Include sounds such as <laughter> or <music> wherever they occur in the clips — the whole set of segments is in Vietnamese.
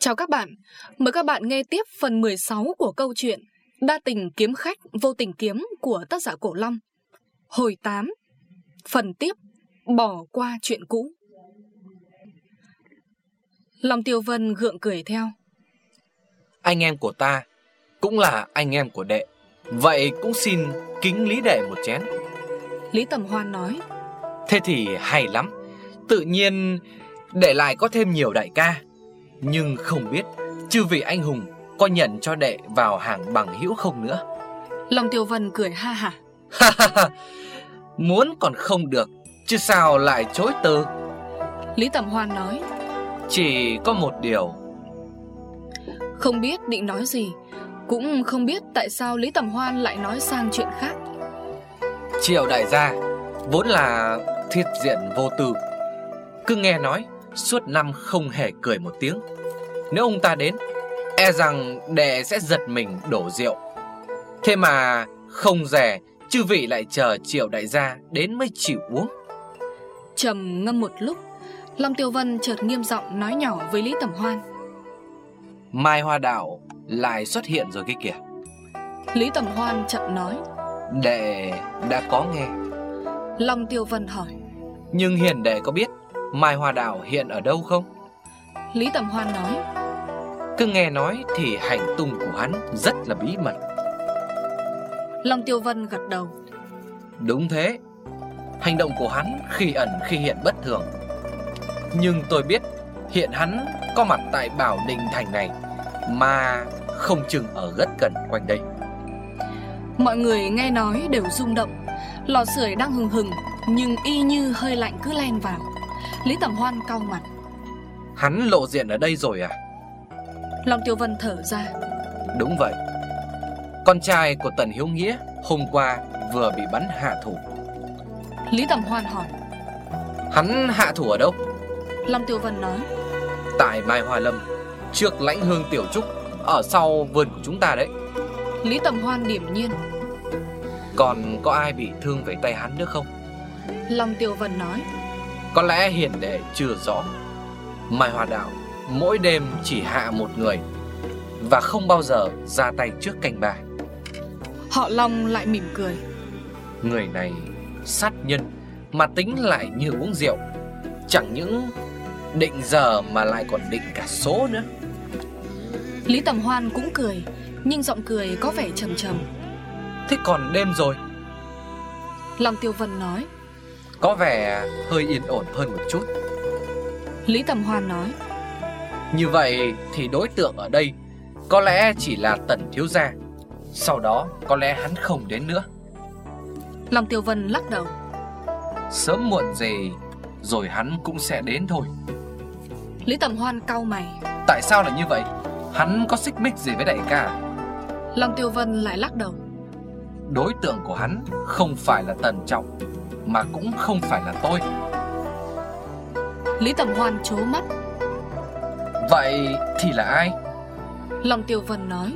Chào các bạn, mời các bạn nghe tiếp phần 16 của câu chuyện Đa tình kiếm khách vô tình kiếm của tác giả Cổ Long. Hồi 8 Phần tiếp Bỏ qua chuyện cũ. Long Tiêu Vân gượng cười theo. Anh em của ta cũng là anh em của đệ Vậy cũng xin kính Lý Đệ một chén. Lý Tầm Hoan nói. Thế thì hay lắm Tự nhiên đệ lại có thêm nhiều đại ca Nhưng không biết chư vị anh hùng có nhận cho đệ vào hàng bằng hữu không nữa? Long Tiêu Vân cười ha hả. Muốn còn không được Chứ sao lại chối từ? Lý Tầm Hoan nói. Chỉ có một điều. Không biết định nói gì Cũng không biết tại sao Lý Tầm Hoan lại nói sang chuyện khác. Triệu đại gia Vốn là thiết diện vô tư. Cứ nghe nói Suốt năm không hề cười một tiếng. Nếu ông ta đến E rằng đệ sẽ giật mình đổ rượu. Thế mà không rẻ Chư vị lại chờ triệu đại gia Đến mới chịu uống. Trầm ngâm một lúc Long Tiêu Vân chợt nghiêm giọng nói nhỏ với Lý Tầm Hoan. Mai Hoa Đạo lại xuất hiện rồi kia kìa. Lý Tầm Hoan chậm nói. Đệ đã có nghe. Long Tiêu Vân hỏi. Nhưng hiền đệ có biết Mai Hoa Đạo hiện ở đâu không? Lý Tầm Hoan nói. Cứ nghe nói thì hành tung của hắn rất là bí mật. Long Tiêu Vân gật đầu. Đúng thế. Hành động của hắn khi ẩn khi hiện bất thường. Nhưng tôi biết Hiện hắn có mặt tại Bảo Đình Thành này Mà không chừng ở rất gần quanh đây. Mọi người nghe nói đều rung động. Lò sưởi đang hừng hừng Nhưng y như hơi lạnh cứ len vào Lý Tầm Hoan cau mặt. Hắn lộ diện ở đây rồi à? Long Tiêu Vân thở ra. Đúng vậy. Con trai của Tần Hiếu Nghĩa Hôm qua vừa bị bắn hạ thủ. Lý Tầm Hoan hỏi. Hắn hạ thủ ở đâu? Long Tiêu Vân nói. Tại Mai Hoa Lâm Trước lãnh hương tiểu trúc Ở sau vườn của chúng ta đấy. Lý Tầm Hoan điểm nhiên. Còn có ai bị thương về tay hắn nữa không? Long Tiêu Vân nói Có lẽ hiền đệ chưa rõ. Mai Hoa Đạo Mỗi đêm chỉ hạ một người Và không bao giờ ra tay trước canh bà. Họ Long lại mỉm cười. Người này sát nhân Mà tính lại như uống rượu. Chẳng những định giờ mà lại còn định cả số nữa. Lý Tầm Hoan cũng cười Nhưng giọng cười có vẻ trầm trầm. Thế còn đêm rồi? Long Tiêu Vân nói Có vẻ hơi yên ổn hơn một chút. Lý Tầm Hoan nói. Như vậy thì đối tượng ở đây Có lẽ chỉ là Tần Thiếu Gia. Sau đó có lẽ hắn không đến nữa. Long Tiêu Vân lắc đầu. Sớm muộn gì Rồi hắn cũng sẽ đến thôi. Lý Tầm Hoan cau mày. Tại sao lại như vậy? Hắn có xích mích gì với đại ca? Long Tiêu Vân lại lắc đầu. Đối tượng của hắn không phải là Tần Trọng Mà cũng không phải là tôi. Lý Tầm Hoan chố mắt. Vậy thì là ai? Long Tiêu Vân nói.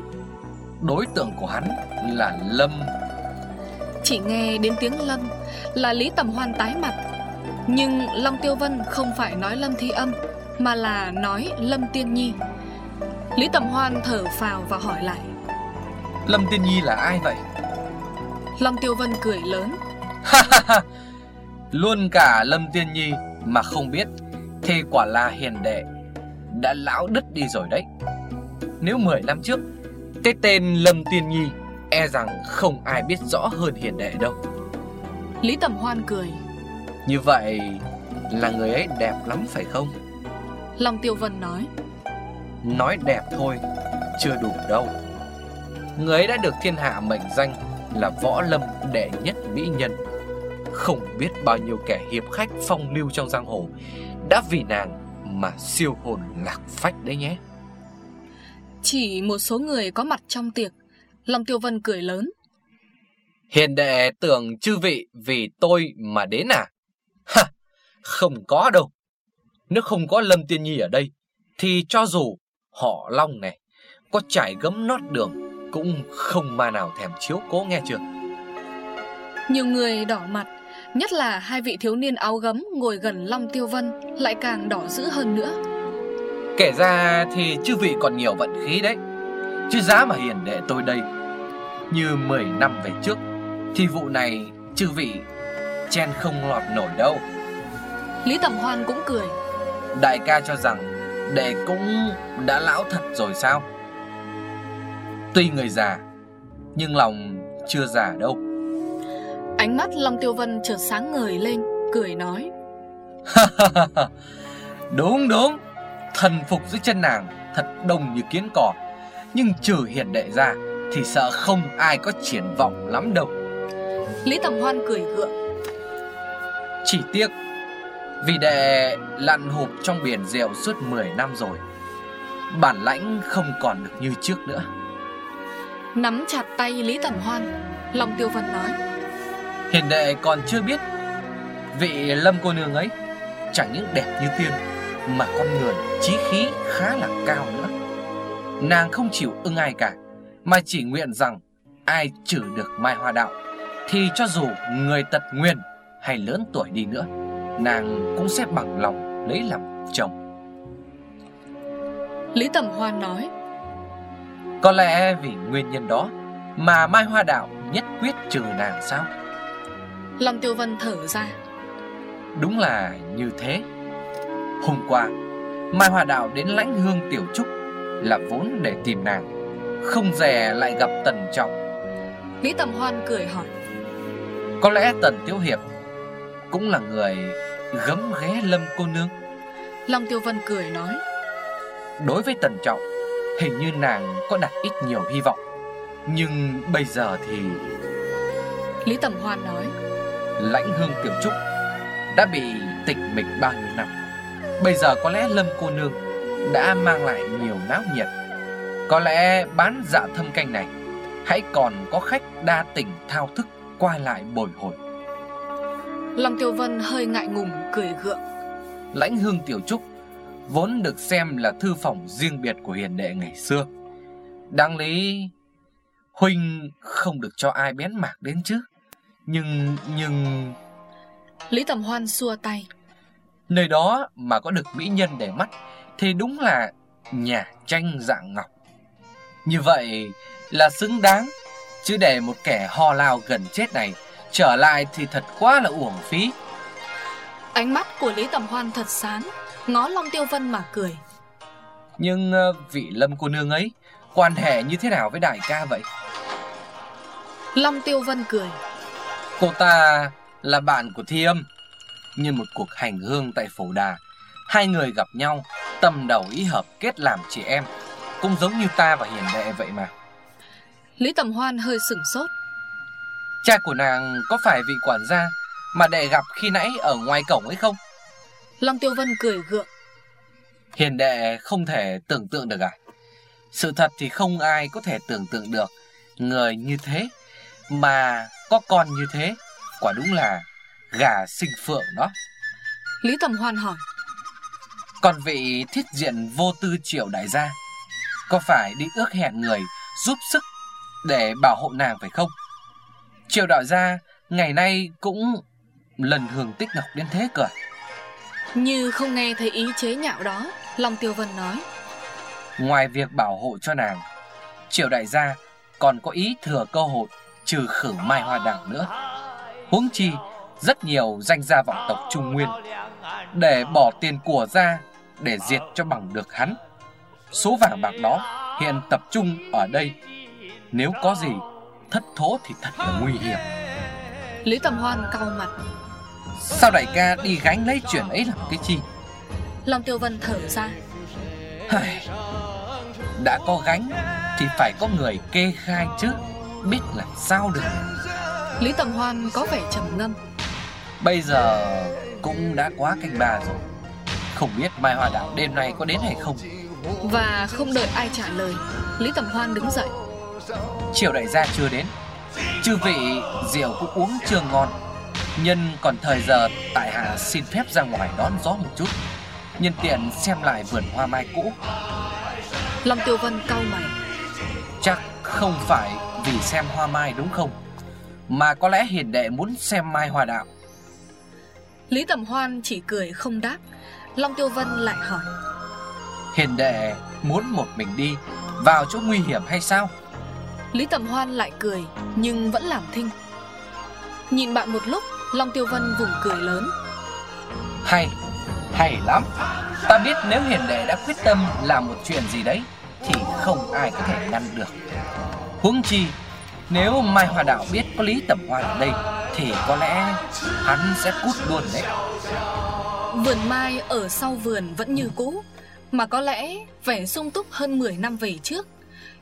Đối tượng của hắn là Lâm. Chỉ nghe đến tiếng Lâm Là Lý Tầm Hoan tái mặt. Nhưng Long Tiêu Vân không phải nói Lâm Thi Âm Mà là nói Lâm Tiên Nhi. Lý Tầm Hoan thở phào và hỏi lại. Lâm Tiên Nhi là ai vậy? Long Tiêu Vân cười lớn Luôn cả Lâm Tiên Nhi mà không biết Thì quả là hiền đệ Đã lão đứt đi rồi đấy. Nếu 10 năm trước Cái tên Lâm Tiên Nhi E rằng không ai biết rõ hơn hiền đệ đâu. Lý Tầm Hoan cười. Như vậy là người ấy đẹp lắm phải không? Long Tiêu Vân nói. Nói đẹp thôi Chưa đủ đâu. Người ấy đã được thiên hạ mệnh danh Là võ lâm đệ nhất mỹ nhân Không biết bao nhiêu kẻ hiệp khách phong lưu trong giang hồ Đã vì nàng mà siêu hồn lạc phách đấy nhé. Chỉ một số người có mặt trong tiệc Long Tiêu Vân cười lớn. Hiền đệ tưởng chư vị vì tôi mà đến à? Ha Không có đâu. Nếu không có Lâm Tiên Nhi ở đây Thì cho dù họ Long này Có trải gấm nót đường Cũng không ma nào thèm chiếu cố nghe chưa? Nhiều người đỏ mặt Nhất là hai vị thiếu niên áo gấm ngồi gần Long Tiêu Vân Lại càng đỏ dữ hơn nữa. Kể ra thì chư vị còn nhiều vận khí đấy. Chứ giá mà hiền đệ tôi đây Như 10 năm về trước Thì vụ này chư vị chen không lọt nổi đâu. Lý Tầm Hoan cũng cười. Đại ca cho rằng Đệ cũng đã lão thật rồi sao? Tuy người già Nhưng lòng chưa già đâu Ánh mắt Long Tiêu Vân chợt sáng ngời lên Cười nói. <laughs> Đúng đúng. Thần phục dưới chân nàng Thật đông như kiến cỏ. Nhưng trừ hiền đệ ra Thì sợ không ai có triển vọng lắm đâu. Lý Tầm Hoan cười gượng. Chỉ tiếc Vì đệ lặn hụp trong biển rượu suốt 10 năm rồi Bản lãnh không còn được như trước nữa. Nắm chặt tay Lý Tầm Hoan Long Tiêu Vân nói Hiền đệ còn chưa biết Vị lâm cô nương ấy Chẳng những đẹp như tiên Mà con người trí khí khá là cao nữa. Nàng không chịu ưng ai cả Mà chỉ nguyện rằng Ai trừ được Mai Hoa Đạo Thì cho dù người tật nguyên Hay lớn tuổi đi nữa Nàng cũng sẽ bằng lòng lấy làm chồng. Lý Tầm Hoan nói Có lẽ vì nguyên nhân đó Mà Mai Hoa Đạo nhất quyết trừ nàng sao Long Tiêu Vân thở ra. Đúng là như thế. Hôm qua Mai Hoa Đạo đến lãnh hương tiểu trúc Là vốn để tìm nàng Không dè lại gặp Tần Trọng. Lý Tầm Hoan cười hỏi. Có lẽ Tần Tiếu Hiệp Cũng là người gấm ghé lâm cô nương. Long Tiêu Vân cười nói. Đối với Tần Trọng Hình như nàng có đặt ít nhiều hy vọng. Nhưng bây giờ thì Lý Tầm Hoan nói Lãnh hương tiểu trúc Đã bị tịch mịch bao nhiêu năm. Bây giờ có lẽ Lâm cô nương Đã mang lại nhiều náo nhiệt. Có lẽ bán dạ thâm canh này Hãy còn có khách đa tình thao thức Qua lại bồi hồi. Long Tiêu Vân hơi ngại ngùng cười gượng. Lãnh hương tiểu trúc Vốn được xem là thư phòng riêng biệt của hiền đệ ngày xưa. Đáng lý Huynh không được cho ai bén mạc đến chứ Nhưng, nhưng... Lý Tầm Hoan xua tay. Nơi đó mà có được mỹ nhân để mắt Thì đúng là nhà tranh dạng ngọc. Như vậy là xứng đáng Chứ để một kẻ ho lao gần chết này Trở lại thì thật quá là uổng phí. Ánh mắt của Lý Tầm Hoan thật sáng Ngó Long Tiêu Vân mà cười. Nhưng ờ, vị lâm cô nương ấy Quan hệ như thế nào với đại ca vậy? Long Tiêu Vân cười Cô ta là bạn của Thi Âm Như một cuộc hành hương tại phổ đà Hai người gặp nhau Tâm đầu ý hợp kết làm chị em. Cũng giống như ta và hiền đệ vậy mà. Lý Tầm Hoan hơi sửng sốt. Cha của nàng có phải vị quản gia Mà đệ gặp khi nãy ở ngoài cổng ấy không? Long Tiêu Vân cười gượng. Hiền đệ không thể tưởng tượng được à? Sự thật thì không ai có thể tưởng tượng được. Người như thế Mà có con như thế Quả đúng là gà sinh phượng đó. Lý Tầm Hoan hỏi. Còn vị thiết diện vô tư triệu đại gia Có phải đi ước hẹn người giúp sức để bảo hộ nàng phải không? Triệu đại gia ngày nay cũng lần hưởng tích ngọc đến thế cơ Như không nghe thấy ý chế nhạo đó Long Tiêu Vân nói. Ngoài việc bảo hộ cho nàng Triệu đại gia còn có ý thừa cơ hội Trừ khử mai hoa đảo nữa. Huống chi Rất nhiều danh gia vọng tộc Trung Nguyên Để bỏ tiền của ra Để diệt cho bằng được hắn. Số vàng bạc đó Hiện tập trung ở đây. Nếu có gì Thất thố thì thật là nguy hiểm. Lý Tầm Hoan cau mặt. Sao đại ca đi gánh lấy chuyện ấy làm cái chi? Long Tiêu Vân thở ra. Đã có gánh Thì phải có người kê khai chứ Biết làm sao được. Lý Tầm Hoan có vẻ trầm ngâm. Bây giờ cũng đã quá canh ba rồi. Không biết Mai Hoa Đạo đêm nay có đến hay không? Và không đợi ai trả lời Lý Tầm Hoan đứng dậy. Triều đại gia chưa đến. Chư vị rượu cũng uống chưa ngon. Nhân còn thời giờ Tại hạ xin phép ra ngoài đón gió một chút. Nhân tiện xem lại vườn hoa mai cũ. Long Tiêu Vân cau mày. Chắc không phải vì xem hoa mai đúng không? Mà có lẽ hiền đệ muốn xem mai hoa đạo. Lý Tầm Hoan chỉ cười không đáp. Long Tiêu Vân lại hỏi. Hiền đệ muốn một mình đi Vào chỗ nguy hiểm hay sao? Lý Tầm Hoan lại cười Nhưng vẫn làm thinh. Nhìn bạn một lúc Long Tiêu Vân vùng cười lớn. Hay, hay lắm. Ta biết nếu hiền đệ đã quyết tâm làm một chuyện gì đấy Thì không ai có thể ngăn được Huống chi, Nếu Mai Hoa Đạo biết có Lý tẩm Hoan ở đây, Thì có lẽ hắn sẽ cút luôn đấy. Vườn mai ở sau vườn vẫn như cũ, Mà có lẽ vẻ sung túc hơn 10 năm về trước.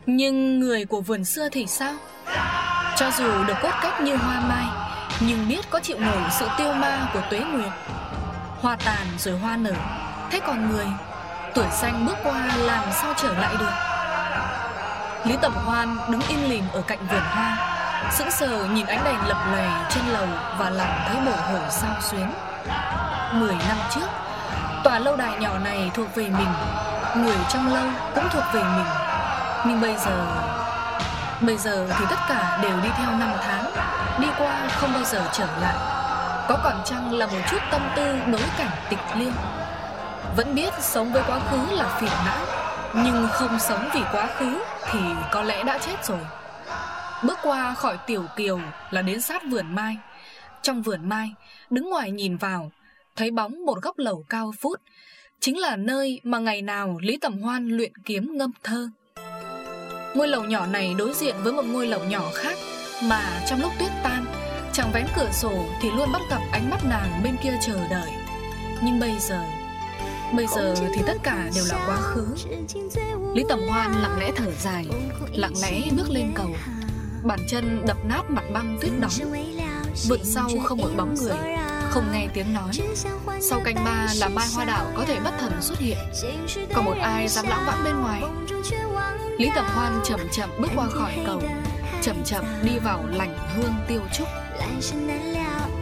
Nhưng người của vườn xưa thì sao? Cho dù được cốt cách như hoa mai, Nhưng biết có chịu nổi sự tiêu ma của tuế nguyệt. Hoa tàn rồi hoa nở, Thế còn người? Tuổi xanh bước qua làm sao trở lại được? Lý Tẩm Hoan đứng yên lìm ở cạnh vườn hoa, Sững sờ nhìn ánh đèn lập lòe trên lầu Và lòng thấy mồ hồi sao xuyến. Mười năm trước, Tòa lâu đài nhỏ này thuộc về mình, Người trong lâu cũng thuộc về mình. Nhưng bây giờ Bây giờ thì tất cả đều đi theo năm tháng, Đi qua không bao giờ trở lại. Có còn chăng là một chút tâm tư đối cảnh tịch liêu? Vẫn biết sống với quá khứ là phiền não nhưng không sống vì quá khứ Thì có lẽ đã chết rồi. Bước qua khỏi tiểu kiều Là đến sát vườn mai. Trong vườn mai, Đứng ngoài nhìn vào, Thấy bóng một góc lầu cao phút. Chính là nơi mà ngày nào Lý Tầm Hoan luyện kiếm ngâm thơ. Ngôi lầu nhỏ này đối diện với một ngôi lầu nhỏ khác Mà trong lúc tuyết tan, Chàng vén cửa sổ thì luôn bắt gặp ánh mắt nàng bên kia chờ đợi. Nhưng bây giờ Bây giờ thì tất cả đều là quá khứ. Lý Tầm Hoan lặng lẽ thở dài, Lặng lẽ bước lên cầu. Bàn chân đập nát mặt băng tuyết đóng Vượt sau không một bóng người, Không nghe tiếng nói. Sau canh ba là Mai Hoa Đạo có thể bất thần xuất hiện. Còn một ai dám lãng vãng bên ngoài? Lý Tầm Hoan chậm chậm bước qua khỏi cầu, Chậm chậm đi vào lành hương tiêu trúc.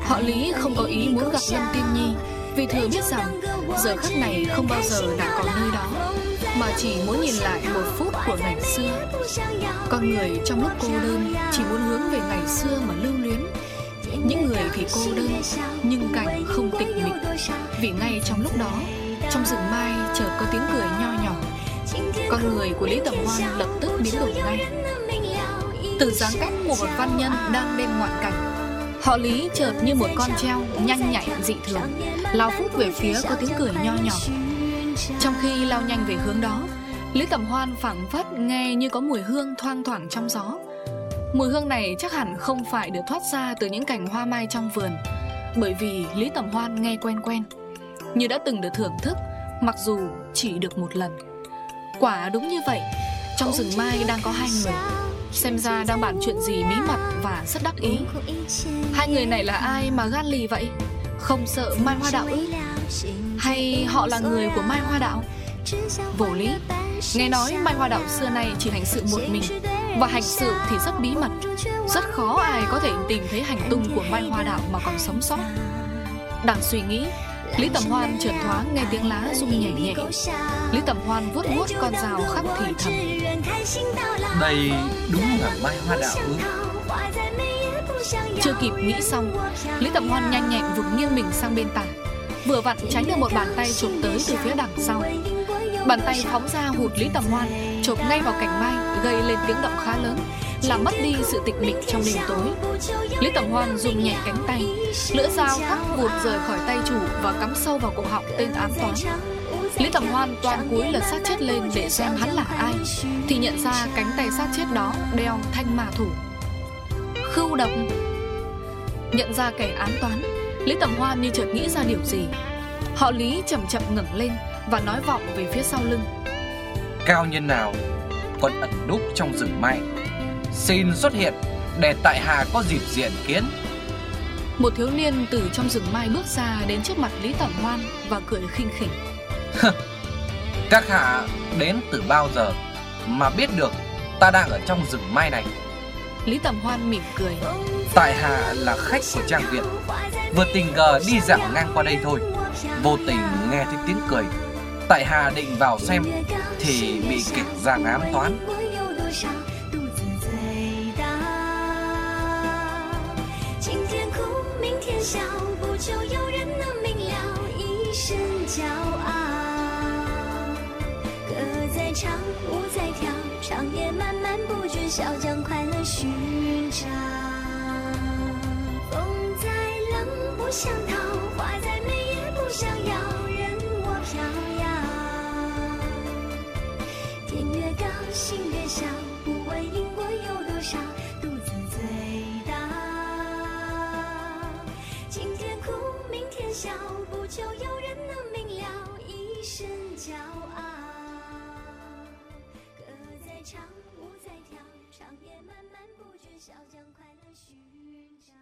Họ Lý không có ý muốn gặp Lâm Tiên Nhi, Vì thừa biết rằng Giờ khắc này không bao giờ đã còn nơi đó, Mà chỉ muốn nhìn lại một phút của ngày xưa. Con người trong lúc cô đơn Chỉ muốn hướng về ngày xưa mà lưu luyến. Những người thì cô đơn, Nhưng cảnh không tịch mịch. Vì ngay trong lúc đó, Trong rừng mai chợt có tiếng cười nho nhỏ. Con người của Lý Tầm Hoan lập tức biến đổi ngay. Từ dáng cách của một văn nhân đang bên ngoạn cảnh, Họ Lý chợt như một con treo nhanh nhạy dị thường. Lao phút về phía có tiếng cười nho nhỏ. Trong khi lao nhanh về hướng đó, Lý Tầm Hoan phảng phất nghe như có mùi hương thoang thoảng trong gió. Mùi hương này chắc hẳn không phải được thoát ra từ những cành hoa mai trong vườn, Bởi vì Lý Tầm Hoan nghe quen quen, Như đã từng được thưởng thức, Mặc dù chỉ được một lần. Quả đúng như vậy, Trong rừng mai đang có hai người. Xem ra đang bàn chuyện gì bí mật và rất đắc ý. Hai người này là ai mà gan lì vậy? Không sợ Mai Hoa Đạo ư? Hay họ là người của Mai Hoa Đạo? Vô lý. Nghe nói Mai Hoa Đạo xưa nay chỉ hành sự một mình, Và hành sự thì rất bí mật. Rất khó ai có thể tìm thấy hành tung của Mai Hoa Đạo mà còn sống sót. Đang suy nghĩ, Lý Tầm Hoan trượt thoáng nghe tiếng lá rung nhẹ nhẹ. Lý Tầm Hoan vuốt vuốt con rào khắp thì thầm. Đây đúng là Mai Hoa Đạo ư? Chưa kịp nghĩ xong, Lý Tầm Hoan nhanh nhẹn vụt nghiêng mình sang bên tả. Vừa vặn tránh được một bàn tay chụp tới từ phía đằng sau. Bàn tay phóng ra hụt Lý Tầm Hoan Chụp ngay vào cành mai Gây lên tiếng động khá lớn, Làm mất đi sự tịch mịch trong đêm tối. Lý Tầm Hoan dùng nhẹ cánh tay, Lưỡi dao khắc vụt rời khỏi tay chủ Và cắm sâu vào cổ họng tên ám toán. Lý Tầm Hoan toàn cúi lật sát chết lên Để xem hắn là ai, Thì nhận ra cánh tay sát chết đó Đeo thanh mà thủ. Khưu độc. Nhận ra kẻ ám toán Lý Tầm Hoan như chợt nghĩ ra điều gì. Họ Lý chậm chậm ngẩng lên Và nói vọng về phía sau lưng. Cao nhân nào còn ẩn núp trong rừng mai? Xin xuất hiện để tại hạ có dịp diện kiến. Một thiếu niên từ trong rừng mai bước ra Đến trước mặt Lý Tầm Hoan Và cười khinh khỉnh. Các hạ đến từ bao giờ Mà biết được ta đang ở trong rừng mai này Lý Tầm Hoan mỉm cười. Tại hạ là khách của Trang Viện Vừa tình cờ đi dạo ngang qua đây thôi. Vô tình nghe thấy tiếng cười. Tại hạ định vào xem Thì bị kịch giang ám toán. Hãy subscribe cho 不想逃，花再美也不想要，任我飘摇。天越高，心越小，不问因果有多少，独自醉倒。今天哭，明天笑，不求有人能明了，一身骄傲。歌在唱，舞在跳，长夜漫漫不觉晓，将快乐寻找。